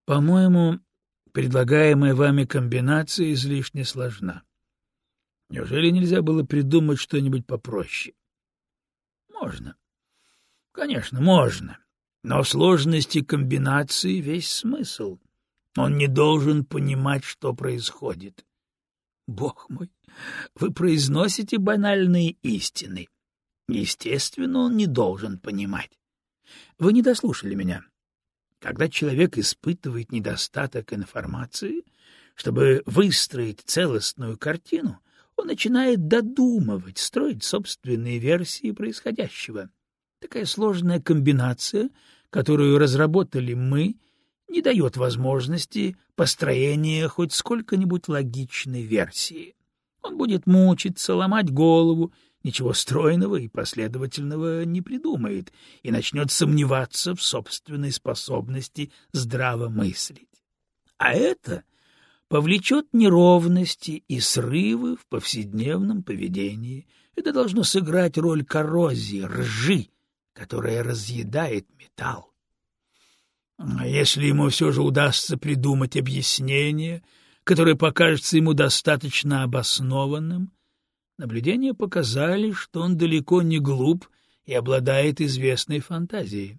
— По-моему, предлагаемая вами комбинация излишне сложна. Неужели нельзя было придумать что-нибудь попроще? — Можно. — Конечно, можно. Но в сложности комбинации весь смысл. Он не должен понимать, что происходит. Бог мой, вы произносите банальные истины. Естественно, он не должен понимать. Вы не дослушали меня. Когда человек испытывает недостаток информации, чтобы выстроить целостную картину, он начинает додумывать, строить собственные версии происходящего. Такая сложная комбинация, которую разработали мы, не дает возможности построения хоть сколько-нибудь логичной версии. Он будет мучиться, ломать голову, ничего стройного и последовательного не придумает и начнет сомневаться в собственной способности здраво мыслить. А это повлечет неровности и срывы в повседневном поведении. Это должно сыграть роль коррозии, ржи, которая разъедает металл. А если ему все же удастся придумать объяснение, которое покажется ему достаточно обоснованным, наблюдения показали, что он далеко не глуп и обладает известной фантазией.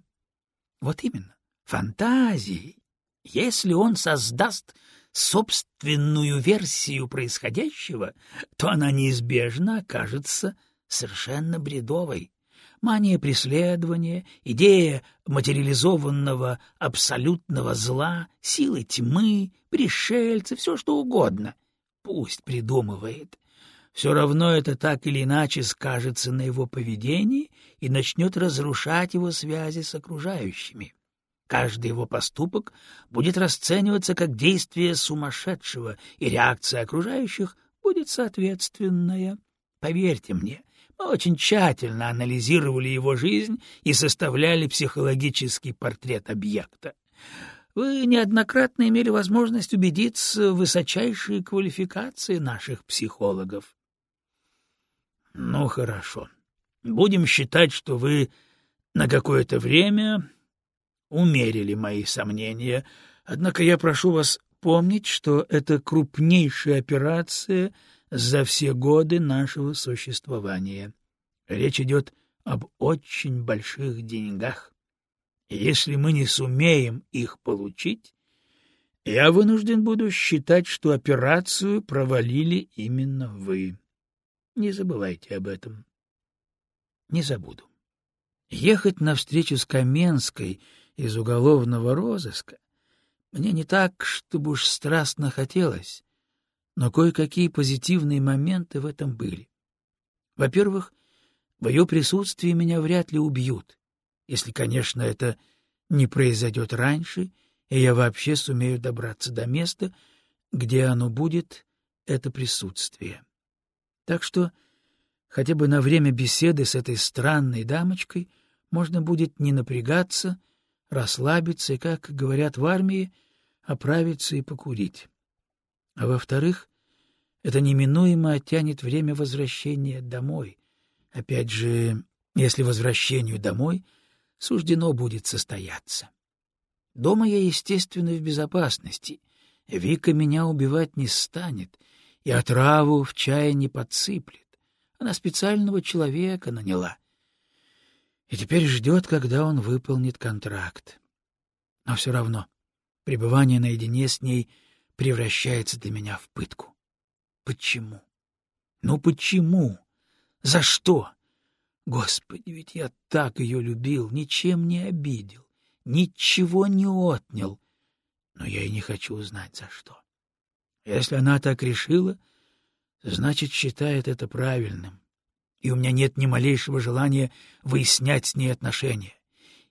Вот именно, фантазией. Если он создаст собственную версию происходящего, то она неизбежно окажется совершенно бредовой мания преследования, идея материализованного абсолютного зла, силы тьмы, пришельцы, все что угодно. Пусть придумывает. Все равно это так или иначе скажется на его поведении и начнет разрушать его связи с окружающими. Каждый его поступок будет расцениваться как действие сумасшедшего, и реакция окружающих будет соответственная. Поверьте мне, мы очень тщательно анализировали его жизнь и составляли психологический портрет объекта. Вы неоднократно имели возможность убедиться в высочайшей квалификации наших психологов. — Ну, хорошо. Будем считать, что вы на какое-то время умерили мои сомнения, однако я прошу вас помнить, что это крупнейшая операция — за все годы нашего существования. Речь идет об очень больших деньгах. Если мы не сумеем их получить, я вынужден буду считать, что операцию провалили именно вы. Не забывайте об этом. Не забуду. Ехать на встречу с Каменской из уголовного розыска мне не так, чтобы уж страстно хотелось, но кое-какие позитивные моменты в этом были. Во-первых, в ее присутствии меня вряд ли убьют, если, конечно, это не произойдет раньше, и я вообще сумею добраться до места, где оно будет, это присутствие. Так что хотя бы на время беседы с этой странной дамочкой можно будет не напрягаться, расслабиться и, как говорят в армии, оправиться и покурить. А во-вторых, это неминуемо оттянет время возвращения домой. Опять же, если возвращению домой суждено будет состояться. Дома я, естественно, в безопасности. Вика меня убивать не станет и отраву в чае не подсыплет. Она специального человека наняла. И теперь ждет, когда он выполнит контракт. Но все равно пребывание наедине с ней — превращается для меня в пытку. Почему? Ну почему? За что? Господи, ведь я так ее любил, ничем не обидел, ничего не отнял. Но я и не хочу узнать, за что. Если она так решила, значит, считает это правильным. И у меня нет ни малейшего желания выяснять с ней отношения.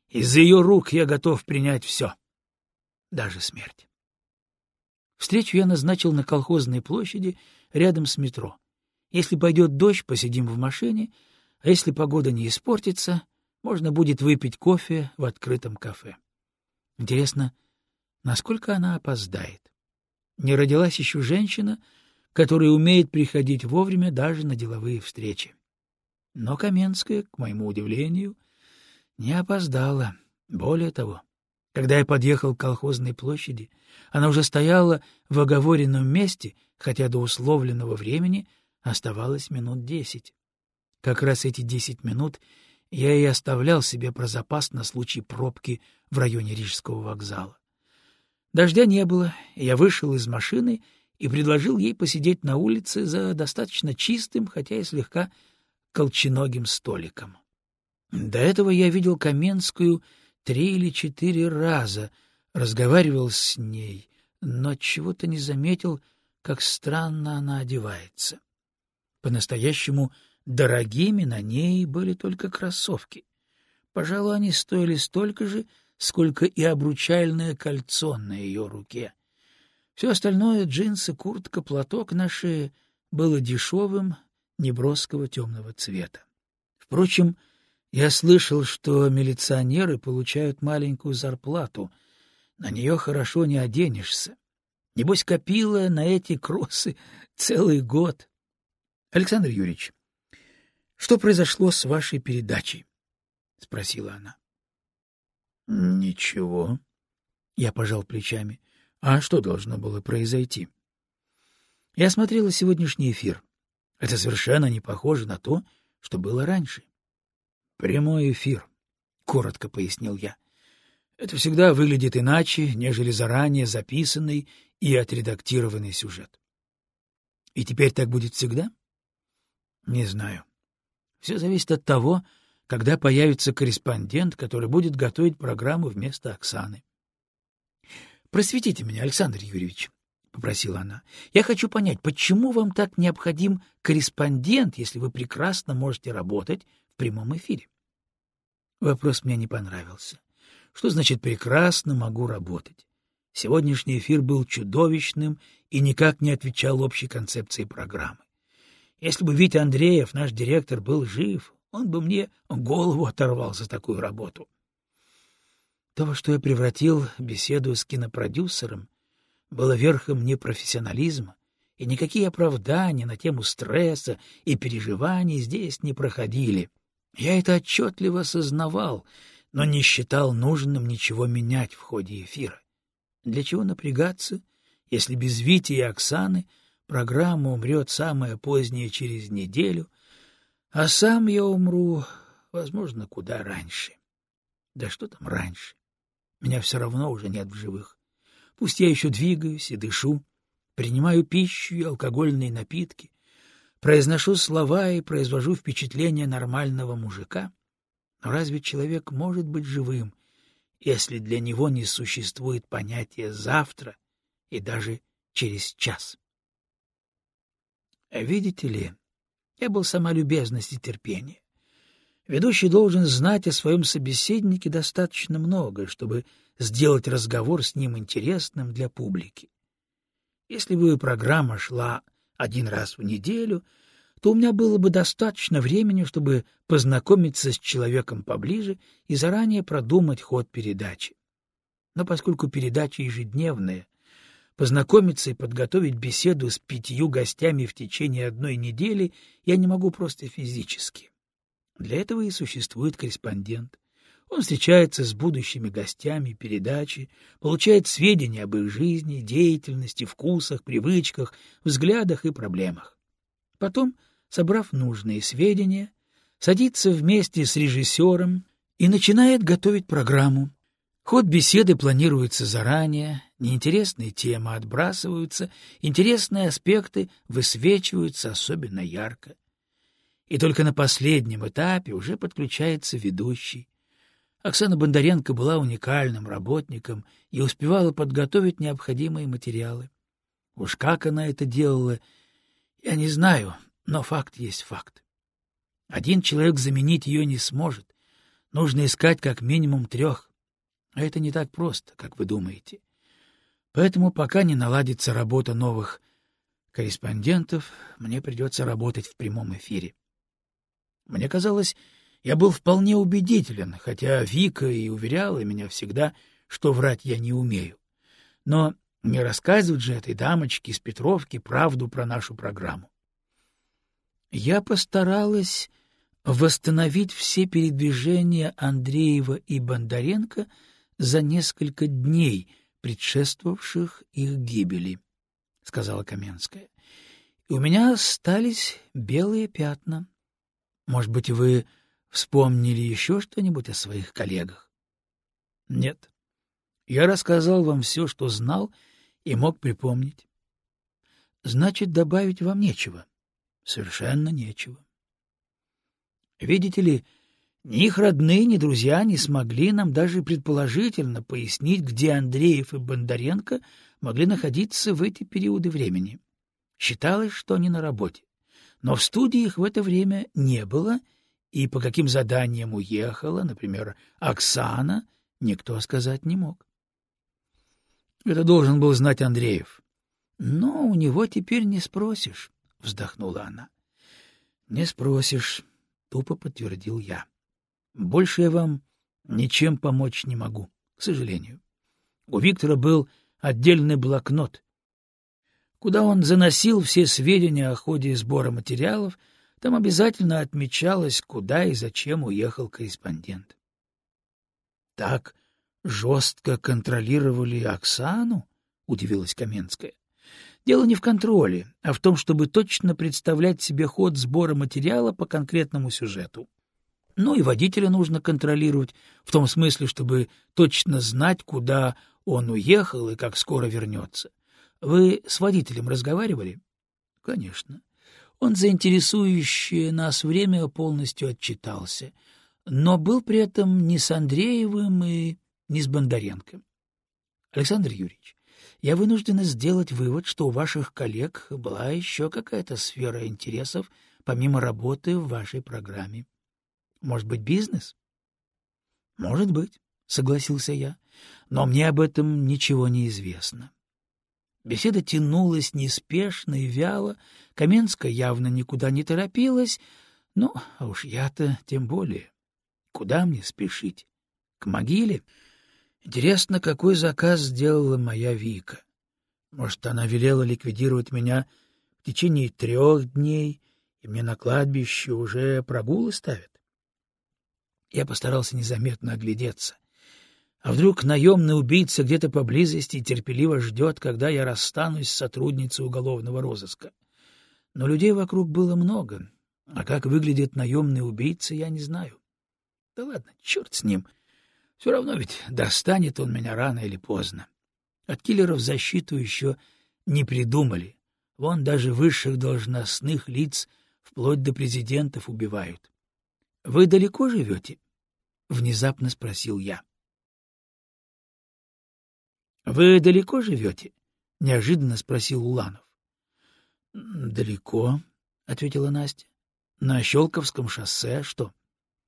Из-за ее рук я готов принять все, даже смерть. Встречу я назначил на колхозной площади рядом с метро. Если пойдет дождь, посидим в машине, а если погода не испортится, можно будет выпить кофе в открытом кафе. Интересно, насколько она опоздает? Не родилась еще женщина, которая умеет приходить вовремя даже на деловые встречи. Но Каменская, к моему удивлению, не опоздала. Более того, Когда я подъехал к колхозной площади, она уже стояла в оговоренном месте, хотя до условленного времени оставалось минут десять. Как раз эти десять минут я и оставлял себе про запас на случай пробки в районе Рижского вокзала. Дождя не было, я вышел из машины и предложил ей посидеть на улице за достаточно чистым, хотя и слегка колченогим столиком. До этого я видел Каменскую три или четыре раза, разговаривал с ней, но чего-то не заметил, как странно она одевается. По-настоящему дорогими на ней были только кроссовки. Пожалуй, они стоили столько же, сколько и обручальное кольцо на ее руке. Все остальное — джинсы, куртка, платок на шее — было дешевым, неброского темного цвета. Впрочем, я слышал, что милиционеры получают маленькую зарплату. На нее хорошо не оденешься. Небось, копила на эти кроссы целый год. Александр Юрьевич, что произошло с вашей передачей? — спросила она. — Ничего. Я пожал плечами. А что должно было произойти? Я смотрела сегодняшний эфир. Это совершенно не похоже на то, что было раньше. Прямой эфир, — коротко пояснил я. Это всегда выглядит иначе, нежели заранее записанный и отредактированный сюжет. И теперь так будет всегда? Не знаю. Все зависит от того, когда появится корреспондент, который будет готовить программу вместо Оксаны. Просветите меня, Александр Юрьевич, — попросила она. — Я хочу понять, почему вам так необходим корреспондент, если вы прекрасно можете работать в прямом эфире? Вопрос мне не понравился. Что значит «прекрасно могу работать»? Сегодняшний эфир был чудовищным и никак не отвечал общей концепции программы. Если бы Витя Андреев, наш директор, был жив, он бы мне голову оторвал за такую работу. То, что я превратил беседу с кинопродюсером, было верхом непрофессионализма, и никакие оправдания на тему стресса и переживаний здесь не проходили. Я это отчетливо осознавал, но не считал нужным ничего менять в ходе эфира. Для чего напрягаться, если без Вити и Оксаны программа умрет самое позднее через неделю, а сам я умру, возможно, куда раньше. Да что там раньше? Меня все равно уже нет в живых. Пусть я еще двигаюсь и дышу, принимаю пищу и алкогольные напитки, произношу слова и произвожу впечатление нормального мужика. Но разве человек может быть живым, если для него не существует понятия «завтра» и даже «через час»? Видите ли, я был сама любезность и терпение. Ведущий должен знать о своем собеседнике достаточно много, чтобы сделать разговор с ним интересным для публики. Если бы программа шла один раз в неделю, то у меня было бы достаточно времени, чтобы познакомиться с человеком поближе и заранее продумать ход передачи. Но поскольку передача ежедневная, познакомиться и подготовить беседу с пятью гостями в течение одной недели я не могу просто физически. Для этого и существует корреспондент. Он встречается с будущими гостями передачи, получает сведения об их жизни, деятельности, вкусах, привычках, взглядах и проблемах. Потом, собрав нужные сведения, садится вместе с режиссером и начинает готовить программу. Ход беседы планируется заранее, неинтересные темы отбрасываются, интересные аспекты высвечиваются особенно ярко и только на последнем этапе уже подключается ведущий. Оксана Бондаренко была уникальным работником и успевала подготовить необходимые материалы. Уж как она это делала, я не знаю, но факт есть факт. Один человек заменить ее не сможет. Нужно искать как минимум трех. А это не так просто, как вы думаете. Поэтому пока не наладится работа новых корреспондентов, мне придется работать в прямом эфире. Мне казалось, я был вполне убедителен, хотя Вика и уверяла меня всегда, что врать я не умею. Но не рассказывать же этой дамочке из Петровки правду про нашу программу. Я постаралась восстановить все передвижения Андреева и Бондаренко за несколько дней, предшествовавших их гибели, — сказала Каменская. — И у меня остались белые пятна. Может быть, вы вспомнили еще что-нибудь о своих коллегах? — Нет. Я рассказал вам все, что знал и мог припомнить. — Значит, добавить вам нечего? — Совершенно нечего. Видите ли, ни их родные, ни друзья не смогли нам даже предположительно пояснить, где Андреев и Бондаренко могли находиться в эти периоды времени. Считалось, что они на работе. Но в студии их в это время не было, и по каким заданиям уехала, например, Оксана, никто сказать не мог. Это должен был знать Андреев. Но у него теперь не спросишь, — вздохнула она. — Не спросишь, — тупо подтвердил я. — Больше я вам ничем помочь не могу, к сожалению. У Виктора был отдельный блокнот, куда он заносил все сведения о ходе сбора материалов, там обязательно отмечалось, куда и зачем уехал корреспондент. — Так жестко контролировали Оксану? — удивилась Каменская. Дело не в контроле, а в том, чтобы точно представлять себе ход сбора материала по конкретному сюжету. Ну и водителя нужно контролировать, в том смысле, чтобы точно знать, куда он уехал и как скоро вернется. Вы с водителем разговаривали? — Конечно. Он за интересующее нас время полностью отчитался, но был при этом не с Андреевым и не с Бондаренко. Александр Юрьевич, я вынуждена сделать вывод, что у ваших коллег была еще какая-то сфера интересов, помимо работы в вашей программе. Может быть, бизнес? — Может быть, — согласился я, — но мне об этом ничего не известно. Беседа тянулась неспешно и вяло, Каменская явно никуда не торопилась, ну, а уж я-то тем более. Куда мне спешить? К могиле? — Интересно, какой заказ сделала моя Вика? Может, она велела ликвидировать меня в течение трех дней, и мне на кладбище уже прогулы ставят? Я постарался незаметно оглядеться. А вдруг наемный убийца где-то поблизости терпеливо ждет, когда я расстанусь с сотрудницей уголовного розыска? Но людей вокруг было много, а как выглядит наемный убийца, я не знаю. Да ладно, черт с ним. — все равно ведь достанет он меня рано или поздно. От киллеров защиту еще не придумали. Вон даже высших должностных лиц вплоть до президентов убивают. — Вы далеко живете? — внезапно спросил я. — Вы далеко живете? — неожиданно спросил Уланов. — Далеко, — ответила Настя. — На Щелковском шоссе. Что?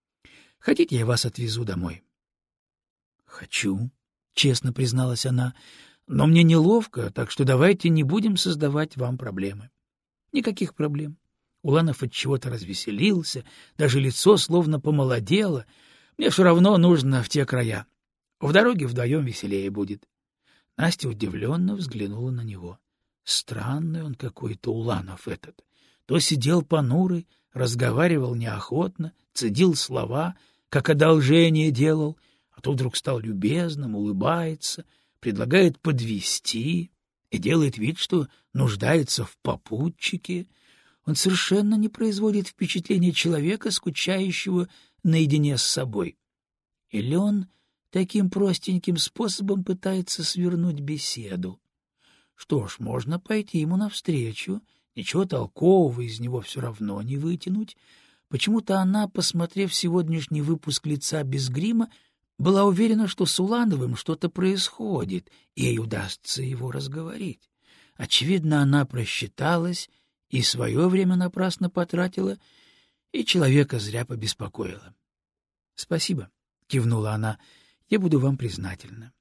— Хотите, я вас отвезу домой? «Хочу», — честно призналась она, — «но мне неловко, так что давайте не будем создавать вам проблемы». «Никаких проблем». Уланов от чего-то развеселился, даже лицо словно помолодело. «Мне все равно нужно в те края. В дороге вдвоем веселее будет». Настя удивленно взглянула на него. Странный он какой-то, Уланов этот. То сидел понурый, разговаривал неохотно, цедил слова, как одолжение делал — а то вдруг стал любезным, улыбается, предлагает подвести и делает вид, что нуждается в попутчике. Он совершенно не производит впечатления человека, скучающего наедине с собой. Или он таким простеньким способом пытается свернуть беседу? Что ж, можно пойти ему навстречу, ничего толкового из него все равно не вытянуть. Почему-то она, посмотрев сегодняшний выпуск лица без грима, была уверена, что с Улановым что-то происходит, и ей удастся его разговорить. Очевидно, она просчиталась и свое время напрасно потратила, и человека зря побеспокоила. — Спасибо, — кивнула она, — я буду вам признательна.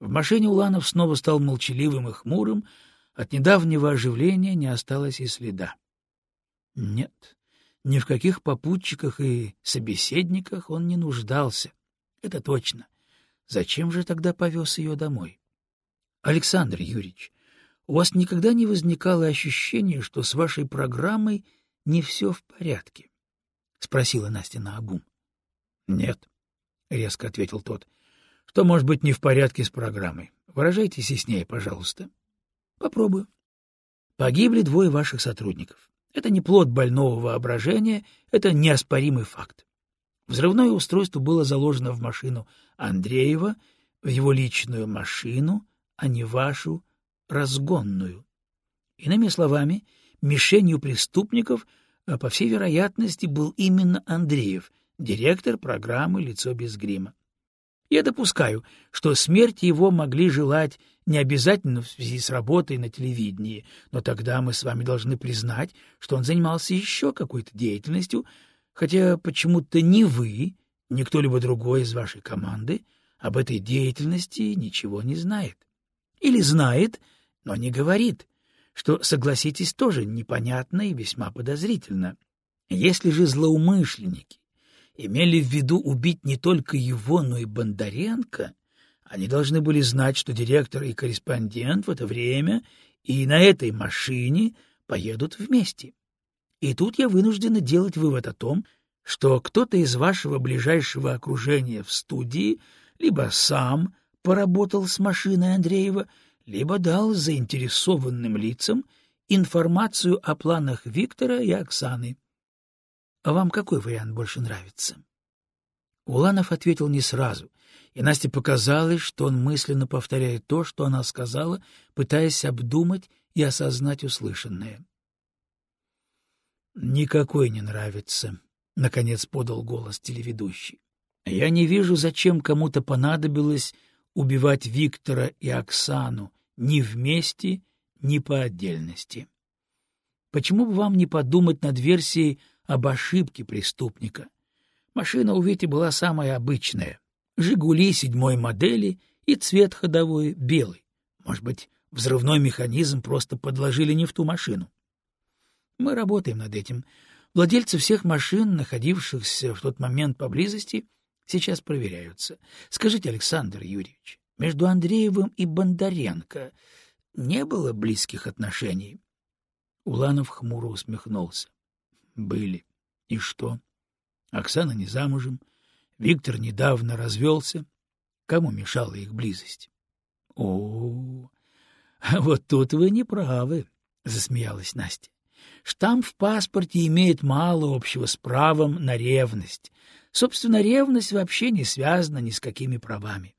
В машине Уланов снова стал молчаливым и хмурым, от недавнего оживления не осталось и следа. Нет, ни в каких попутчиках и собеседниках он не нуждался. Это точно. Зачем же тогда повез ее домой? Александр Юрьевич, у вас никогда не возникало ощущения, что с вашей программой не все в порядке? — спросила Настя наобум. — Нет, — резко ответил тот. — Что может быть не в порядке с программой? Выражайтесь яснее, пожалуйста. Попробую. Погибли двое ваших сотрудников. Это не плод больного воображения, это неоспоримый факт. Взрывное устройство было заложено в машину Андреева, в его личную машину, а не вашу разгонную. Иными словами, мишенью преступников, а, по всей вероятности, был именно Андреев, директор программы «Лицо без грима». Я допускаю, что смерти его могли желать не обязательно в связи с работой на телевидении, но тогда мы с вами должны признать, что он занимался еще какой-то деятельностью, хотя почему-то ни вы, ни кто-либо другой из вашей команды об этой деятельности ничего не знает. Или знает, но не говорит, что, согласитесь, тоже непонятно и весьма подозрительно. Если же злоумышленники имели в виду убить не только его, но и Бондаренко, они должны были знать, что директор и корреспондент в это время и на этой машине поедут вместе. И тут я вынуждена делать вывод о том, что кто-то из вашего ближайшего окружения в студии либо сам поработал с машиной Андреева, либо дал заинтересованным лицам информацию о планах Виктора и Оксаны. А вам какой вариант больше нравится? Уланов ответил не сразу, и Насте показалось, что он мысленно повторяет то, что она сказала, пытаясь обдумать и осознать услышанное. «Никакой не нравится», — наконец подал голос телеведущий. «Я не вижу, зачем кому-то понадобилось убивать Виктора и Оксану ни вместе, ни по отдельности. Почему бы вам не подумать над версией об ошибке преступника. Машина у Вити была самая обычная. «Жигули» седьмой модели и цвет ходовой белый. Может быть, взрывной механизм просто подложили не в ту машину. Мы работаем над этим. Владельцы всех машин, находившихся в тот момент поблизости, сейчас проверяются. Скажите, Александр Юрьевич, между Андреевым и Бондаренко не было близких отношений? Уланов хмуро усмехнулся. Были. И что? Оксана не замужем, Виктор недавно развелся. Кому мешала их близость? — О, а вот тут вы не правы, — засмеялась Настя. Штамп в паспорте имеет мало общего с правом на ревность. Собственно, ревность вообще не связана ни с какими правами.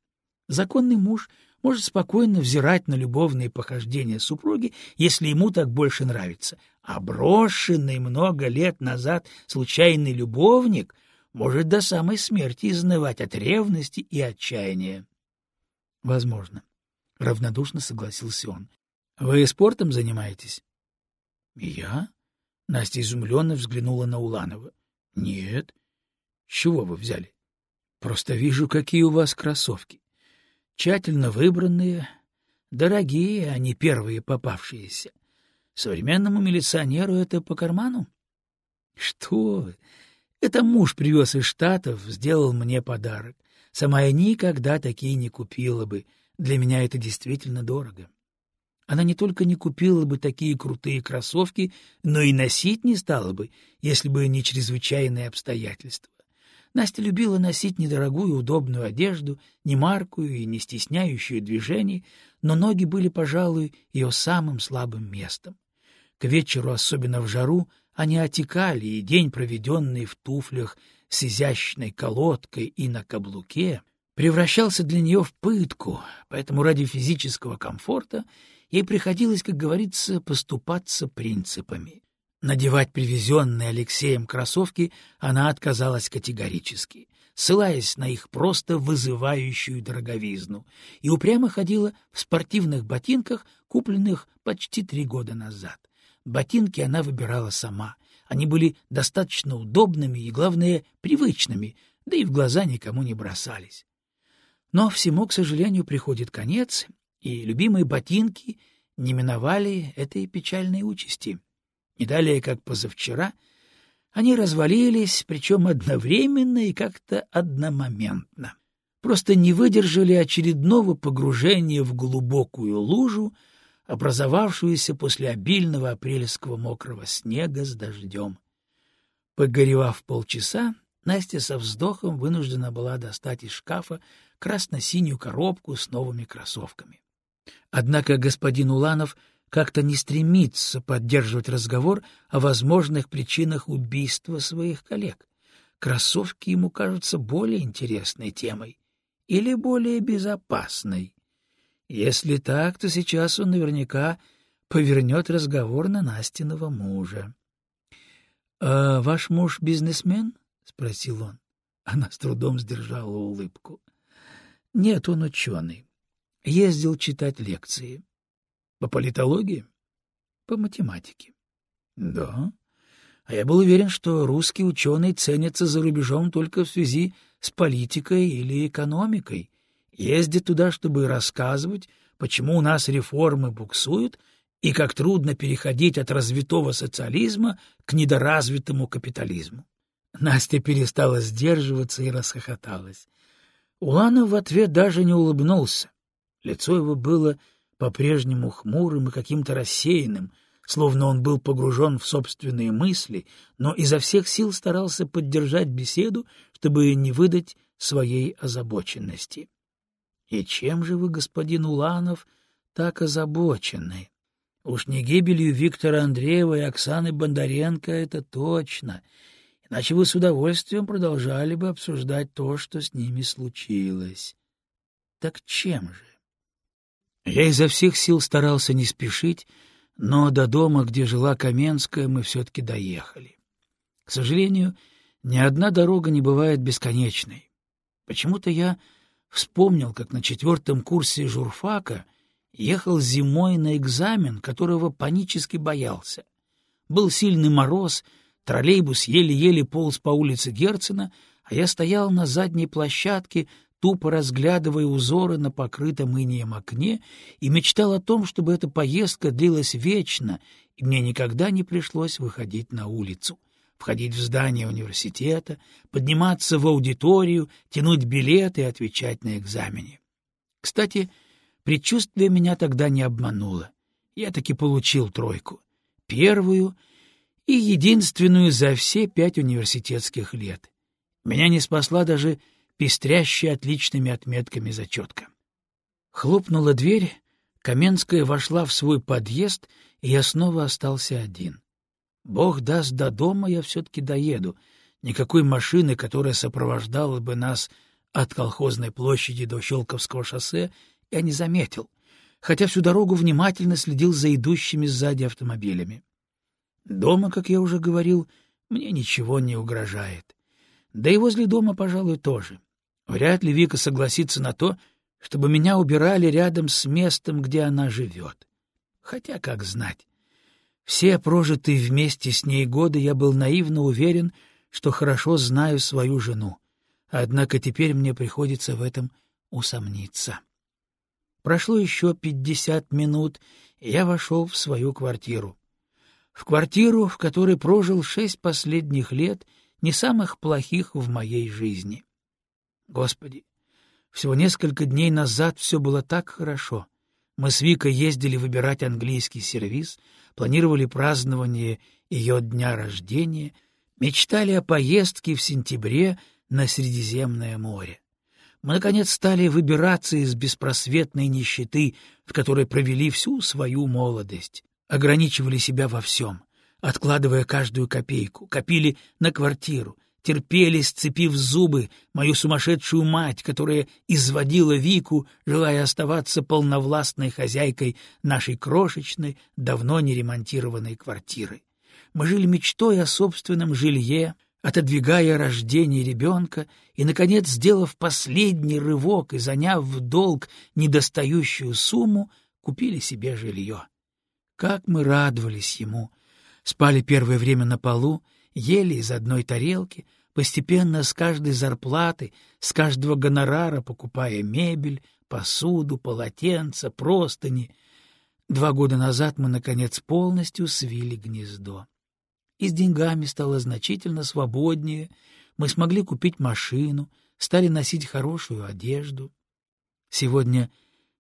Законный муж может спокойно взирать на любовные похождения супруги, если ему так больше нравится, а брошенный много лет назад случайный любовник может до самой смерти изнывать от ревности и отчаяния. — Возможно. — равнодушно согласился он. — Вы спортом занимаетесь? — Я? — Настя изумленно взглянула на Уланова. — Нет. — С чего вы взяли? — Просто вижу, какие у вас кроссовки. Тщательно выбранные, дорогие, а не первые попавшиеся. Современному милиционеру это по карману? Что вы! Это муж привез из Штатов, сделал мне подарок. Сама я никогда такие не купила бы. Для меня это действительно дорого. Она не только не купила бы такие крутые кроссовки, но и носить не стала бы, если бы не чрезвычайные обстоятельства. Настя любила носить недорогую удобную одежду, не маркую и не стесняющую движений, но ноги были, пожалуй, ее самым слабым местом. К вечеру, особенно в жару, они отекали, и день, проведенный в туфлях с изящной колодкой и на каблуке, превращался для нее в пытку, поэтому ради физического комфорта ей приходилось, как говорится, поступаться принципами. Надевать привезенные Алексеем кроссовки она отказалась категорически, ссылаясь на их просто вызывающую дороговизну, и упрямо ходила в спортивных ботинках, купленных почти три года назад. Ботинки она выбирала сама. Они были достаточно удобными и, главное, привычными, да и в глаза никому не бросались. Но всему, к сожалению, приходит конец, и любимые ботинки не миновали этой печальной участи. Не далее, как позавчера, они развалились, причем одновременно и как-то одномоментно. Просто не выдержали очередного погружения в глубокую лужу, образовавшуюся после обильного апрельского мокрого снега с дождем. Погоревав полчаса, Настя со вздохом вынуждена была достать из шкафа красно-синюю коробку с новыми кроссовками. Однако господин Уланов как-то не стремится поддерживать разговор о возможных причинах убийства своих коллег. Кроссовки ему кажутся более интересной темой или более безопасной. Если так, то сейчас он наверняка повернет разговор на Настиного мужа. — А ваш муж бизнесмен? — спросил он. Она с трудом сдержала улыбку. — Нет, он ученый. Ездил читать лекции. — По политологии? — По математике. — Да. А я был уверен, что русский ученый ценится за рубежом только в связи с политикой или экономикой. Ездит туда, чтобы рассказывать, почему у нас реформы буксуют и как трудно переходить от развитого социализма к недоразвитому капитализму. Настя перестала сдерживаться и расхохоталась. Уланов в ответ даже не улыбнулся. Лицо его было по-прежнему хмурым и каким-то рассеянным, словно он был погружен в собственные мысли, но изо всех сил старался поддержать беседу, чтобы не выдать своей озабоченности. — И чем же вы, господин Уланов, так озабочены? Уж не гибелью Виктора Андреева и Оксаны Бондаренко это точно, иначе вы с удовольствием продолжали бы обсуждать то, что с ними случилось. Так чем же? Я изо всех сил старался не спешить, но до дома, где жила Каменская, мы все-таки доехали. К сожалению, ни одна дорога не бывает бесконечной. Почему-то я вспомнил, как на четвертом курсе журфака — Ехал зимой на экзамен, которого панически боялся. Был сильный мороз, троллейбус еле-еле полз по улице Герцена, а я стоял на задней площадке, тупо разглядывая узоры на покрытом инеем окне, и мечтал о том, чтобы эта поездка длилась вечно, и мне никогда не пришлось выходить на улицу, входить в здание университета, подниматься в аудиторию, тянуть билеты и отвечать на экзамене. Кстати, Предчувствие меня тогда не обмануло. Я таки получил тройку. Первую и единственную за все пять университетских лет. Меня не спасла даже пестрящая отличными отметками зачетка. Хлопнула дверь, Каменская вошла в свой подъезд, и я снова остался один. Бог даст, до дома я все-таки доеду. Никакой машины, которая сопровождала бы нас от колхозной площади до Щелковского шоссе, я не заметил, хотя всю дорогу внимательно следил за идущими сзади автомобилями. Дома, как я уже говорил, мне ничего не угрожает. Да и возле дома, пожалуй, тоже. Вряд ли Вика согласится на то, чтобы меня убирали рядом с местом, где она живет. Хотя, как знать. Все прожитые вместе с ней годы я был наивно уверен, что хорошо знаю свою жену. Однако теперь мне приходится в этом усомниться. Прошло еще пятьдесят минут, и я вошел в свою квартиру. В квартиру, в которой прожил шесть последних лет, не самых плохих в моей жизни. Господи, всего несколько дней назад все было так хорошо. Мы с Викой ездили выбирать английский сервиз, планировали празднование ее дня рождения, мечтали о поездке в сентябре на Средиземное море мы, наконец, стали выбираться из беспросветной нищеты, в которой провели всю свою молодость, ограничивали себя во всем, откладывая каждую копейку, копили на квартиру, терпели, сцепив зубы, мою сумасшедшую мать, которая изводила Вику, желая оставаться полновластной хозяйкой нашей крошечной, давно не ремонтированной квартиры. Мы жили мечтой о собственном жилье, отодвигая рождение ребенка и, наконец, сделав последний рывок и заняв в долг недостающую сумму, купили себе жилье. Как мы радовались ему! Спали первое время на полу, ели из одной тарелки, постепенно с каждой зарплаты, с каждого гонорара покупая мебель, посуду, полотенца, простыни. Два года назад мы, наконец, полностью свили гнездо и с деньгами стало значительно свободнее, мы смогли купить машину, стали носить хорошую одежду. Сегодня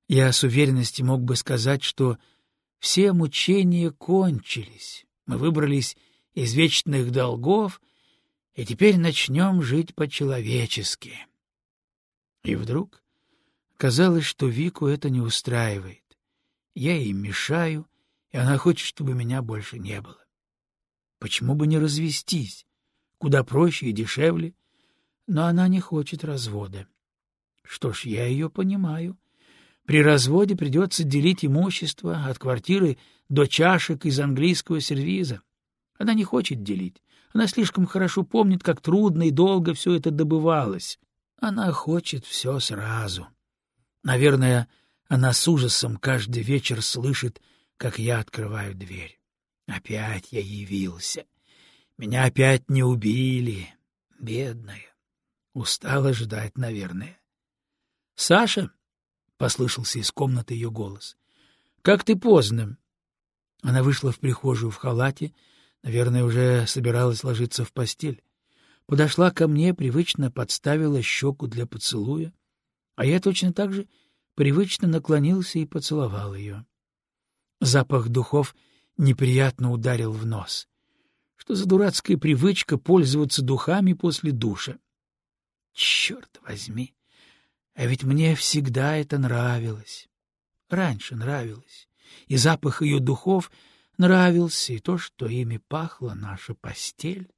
я с уверенностью мог бы сказать, что все мучения кончились, мы выбрались из вечных долгов и теперь начнем жить по-человечески. И вдруг Казалось, что Вику это не устраивает. Я ей мешаю, и она хочет, чтобы меня больше не было. Почему бы не развестись? Куда проще и дешевле. Но она не хочет развода. Что ж, я ее понимаю. При разводе придется делить имущество от квартиры до чашек из английского сервиза. Она не хочет делить. Она слишком хорошо помнит, как трудно и долго все это добывалось. Она хочет все сразу. Наверное, она с ужасом каждый вечер слышит, как я открываю дверь. Опять я явился. Меня опять не убили. Бедная. Устала ждать, наверное. — Саша? — послышался из комнаты ее голос. — Как ты поздно. Она вышла в прихожую в халате, наверное, уже собиралась ложиться в постель. Подошла ко мне, привычно подставила щеку для поцелуя, а я точно так же привычно наклонился и поцеловал ее. Запах духов неприятно ударил в нос. Что за дурацкая привычка пользоваться духами после душа? Черт возьми! А ведь мне всегда это нравилось. Раньше нравилось. И запах ее духов нравился, и то, что ими пахла наша постель.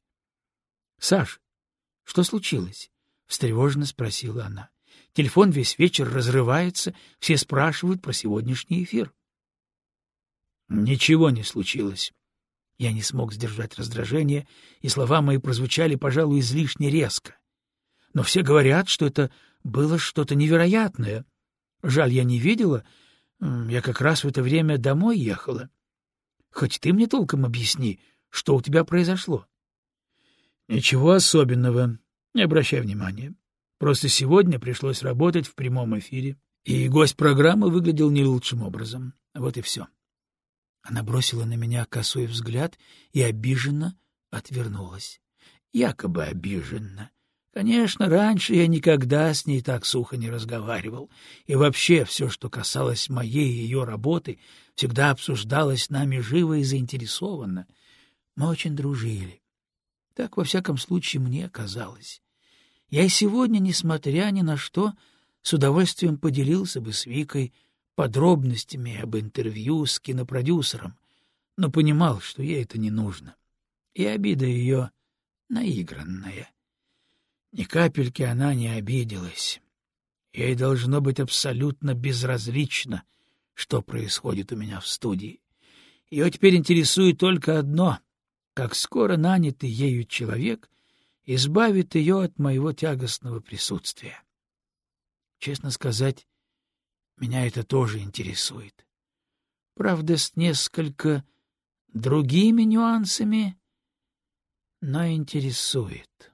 — Саш, что случилось? — встревоженно спросила она. — Телефон весь вечер разрывается, все спрашивают про сегодняшний эфир. — Ничего не случилось. Я не смог сдержать раздражение, и слова мои прозвучали, пожалуй, излишне резко. Но все говорят, что это было что-то невероятное. Жаль, я не видела. Я как раз в это время домой ехала. Хоть ты мне толком объясни, что у тебя произошло. — Ничего особенного. Не обращай внимания. Просто сегодня пришлось работать в прямом эфире, и гость программы выглядел не лучшим образом. Вот и все. Она бросила на меня косой взгляд и обиженно отвернулась. Якобы обиженно. Конечно, раньше я никогда с ней так сухо не разговаривал, и вообще все, что касалось моей и ее работы, всегда обсуждалось нами живо и заинтересованно. Мы очень дружили. Так, во всяком случае, мне казалось. Я и сегодня, несмотря ни на что, с удовольствием поделился бы с Викой подробностями об интервью с кинопродюсером, но понимал, что ей это не нужно. И обида ее наигранная. Ни капельки она не обиделась. Ей должно быть абсолютно безразлично, что происходит у меня в студии. Ее теперь интересует только одно — как скоро нанятый ею человек избавит ее от моего тягостного присутствия. Честно сказать, меня это тоже интересует. Правда, с несколько другими нюансами, но интересует.